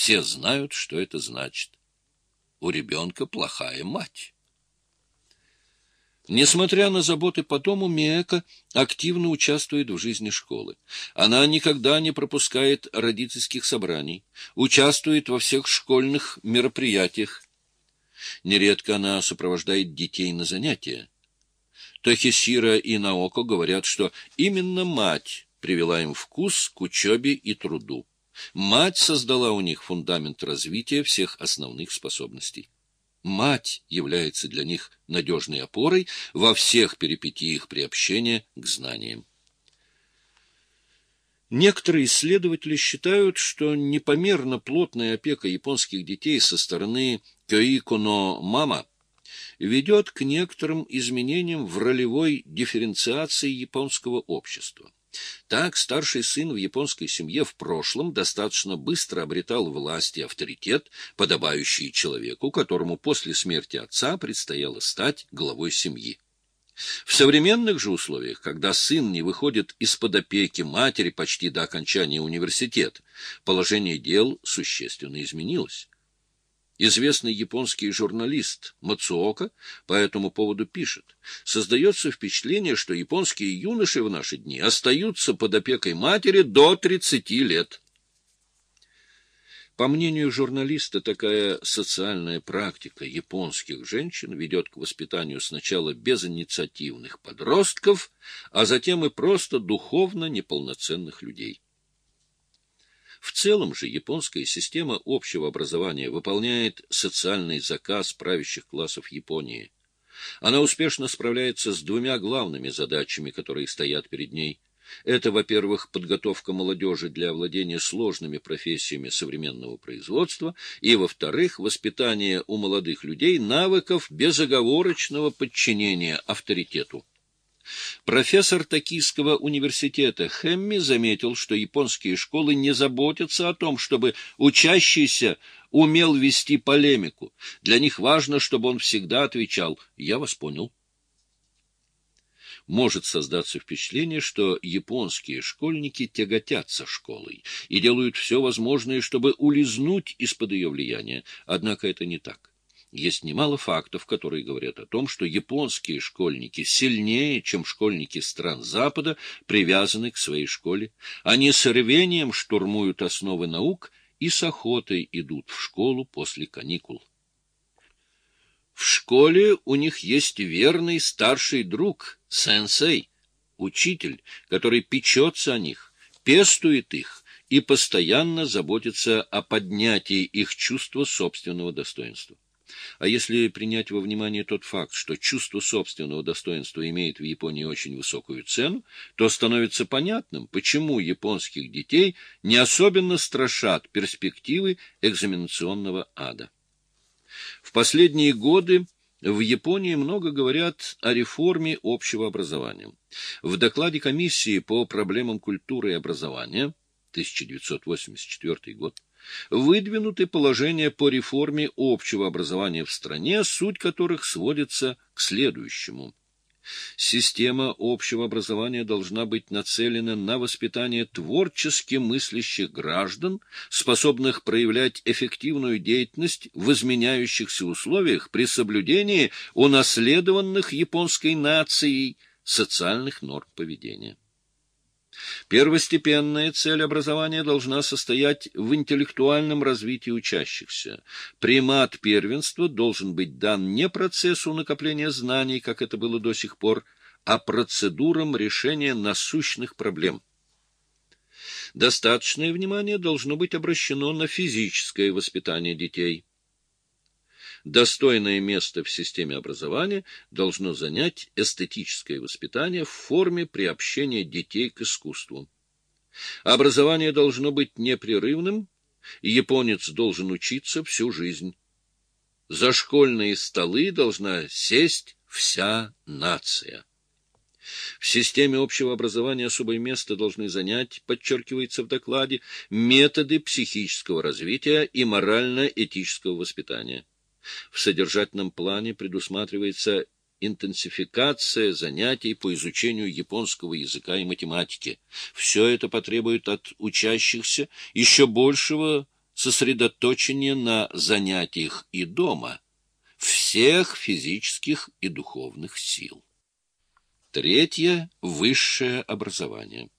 Все знают, что это значит. У ребенка плохая мать. Несмотря на заботы по дому, Миэка активно участвует в жизни школы. Она никогда не пропускает родительских собраний, участвует во всех школьных мероприятиях. Нередко она сопровождает детей на занятия. Тохисира и Наоко говорят, что именно мать привела им вкус к учебе и труду. Мать создала у них фундамент развития всех основных способностей. Мать является для них надежной опорой во всех перипетиях приобщения к знаниям. Некоторые исследователи считают, что непомерно плотная опека японских детей со стороны Кёикуно мама ведет к некоторым изменениям в ролевой дифференциации японского общества. Так старший сын в японской семье в прошлом достаточно быстро обретал власть и авторитет, подобающие человеку, которому после смерти отца предстояло стать главой семьи. В современных же условиях, когда сын не выходит из-под опеки матери почти до окончания университета, положение дел существенно изменилось. Известный японский журналист Мацуока по этому поводу пишет. Создается впечатление, что японские юноши в наши дни остаются под опекой матери до 30 лет. По мнению журналиста, такая социальная практика японских женщин ведет к воспитанию сначала безинициативных подростков, а затем и просто духовно неполноценных людей. В целом же японская система общего образования выполняет социальный заказ правящих классов Японии. Она успешно справляется с двумя главными задачами, которые стоят перед ней. Это, во-первых, подготовка молодежи для овладения сложными профессиями современного производства, и, во-вторых, воспитание у молодых людей навыков безоговорочного подчинения авторитету. Профессор Токийского университета Хэмми заметил, что японские школы не заботятся о том, чтобы учащийся умел вести полемику. Для них важно, чтобы он всегда отвечал «Я вас понял». Может создаться впечатление, что японские школьники тяготятся школой и делают все возможное, чтобы улизнуть из-под ее влияния. Однако это не так. Есть немало фактов, которые говорят о том, что японские школьники сильнее, чем школьники стран Запада, привязаны к своей школе. Они с рвением штурмуют основы наук и с охотой идут в школу после каникул. В школе у них есть верный старший друг, сенсей, учитель, который печется о них, пестует их и постоянно заботится о поднятии их чувства собственного достоинства. А если принять во внимание тот факт, что чувство собственного достоинства имеет в Японии очень высокую цену, то становится понятным, почему японских детей не особенно страшат перспективы экзаменационного ада. В последние годы в Японии много говорят о реформе общего образования. В докладе комиссии по проблемам культуры и образования 1984 год выдвинуты положения по реформе общего образования в стране, суть которых сводится к следующему. Система общего образования должна быть нацелена на воспитание творчески мыслящих граждан, способных проявлять эффективную деятельность в изменяющихся условиях при соблюдении унаследованных японской нацией социальных норм поведения. Первостепенная цель образования должна состоять в интеллектуальном развитии учащихся. Примат первенства должен быть дан не процессу накопления знаний, как это было до сих пор, а процедурам решения насущных проблем. Достаточное внимание должно быть обращено на физическое воспитание детей. Достойное место в системе образования должно занять эстетическое воспитание в форме приобщения детей к искусству. Образование должно быть непрерывным, и японец должен учиться всю жизнь. За школьные столы должна сесть вся нация. В системе общего образования особое место должны занять, подчеркивается в докладе, методы психического развития и морально-этического воспитания. В содержательном плане предусматривается интенсификация занятий по изучению японского языка и математики. Все это потребует от учащихся еще большего сосредоточение на занятиях и дома всех физических и духовных сил. Третье — высшее образование.